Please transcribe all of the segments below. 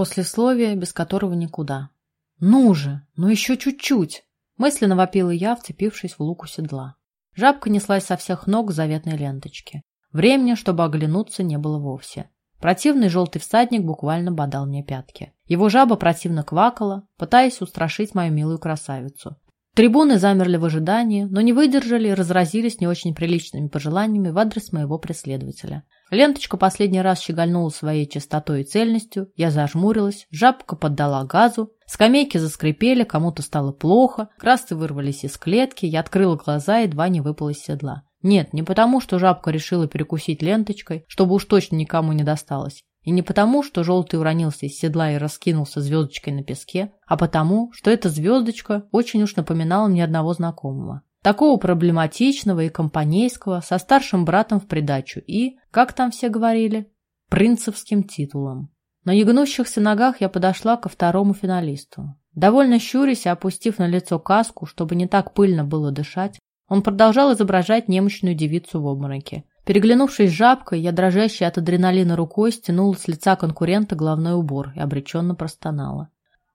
Послесловие, без которого никуда. «Ну же, ну еще чуть-чуть!» Мысленно вопила я, вцепившись в луку седла. Жабка неслась со всех ног заветной ленточке. Времени, чтобы оглянуться, не было вовсе. Противный желтый всадник буквально бодал мне пятки. Его жаба противно квакала, пытаясь устрашить мою милую красавицу. Трибуны замерли в ожидании, но не выдержали и разразились не очень приличными пожеланиями в адрес моего преследователя. Ленточка последний раз щегольнула своей чистотой и цельностью, я зажмурилась, жабка поддала газу, скамейки заскрипели, кому-то стало плохо, красцы вырвались из клетки, я открыла глаза и едва не выпала из седла. Нет, не потому, что жабка решила перекусить ленточкой, чтобы уж точно никому не досталось. И не потому, что желтый уронился из седла и раскинулся звездочкой на песке, а потому, что эта звездочка очень уж напоминала мне одного знакомого. Такого проблематичного и компанейского, со старшим братом в придачу и, как там все говорили, принцевским титулом. На негнущихся ногах я подошла ко второму финалисту. Довольно щурясь и опустив на лицо каску, чтобы не так пыльно было дышать, он продолжал изображать немощную девицу в обмороке. Переглянувшись жабкой, я, дрожащая от адреналина рукой, стянула с лица конкурента головной убор и обреченно простонала.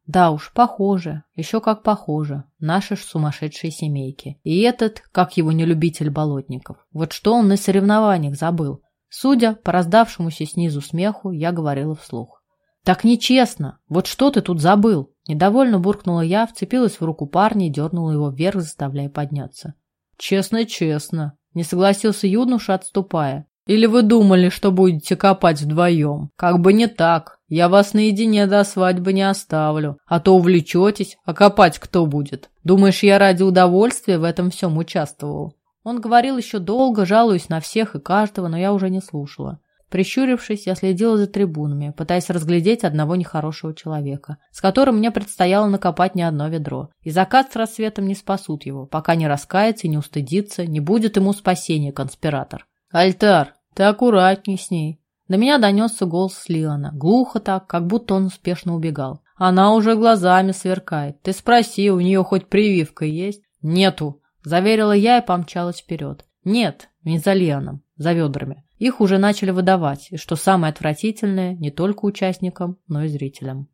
Да уж, похоже, еще как похоже, наши ж сумасшедшие семейки. И этот, как его нелюбитель болотников. Вот что он на соревнованиях забыл. Судя по раздавшемуся снизу смеху, я говорила вслух. «Так нечестно! Вот что ты тут забыл?» Недовольно буркнула я, вцепилась в руку парня и дернула его вверх, заставляя подняться. «Честно-честно», — не согласился юноша, отступая. «Или вы думали, что будете копать вдвоем? Как бы не так. Я вас наедине до свадьбы не оставлю. А то увлечетесь, а копать кто будет? Думаешь, я ради удовольствия в этом всем участвовал?» Он говорил еще долго, жалуясь на всех и каждого, но я уже не слушала. Прищурившись, я следила за трибунами, пытаясь разглядеть одного нехорошего человека, с которым мне предстояло накопать не одно ведро. И закат с рассветом не спасут его, пока не раскается и не устыдится, не будет ему спасения, конспиратор. «Альтар, ты аккуратней с ней». До меня донесся голос Лиона, глухо так, как будто он успешно убегал. «Она уже глазами сверкает. Ты спроси, у нее хоть прививка есть?» «Нету», – заверила я и помчалась вперед. «Нет, не за Лианом, за ведрами». Их уже начали выдавать, и что самое отвратительное, не только участникам, но и зрителям.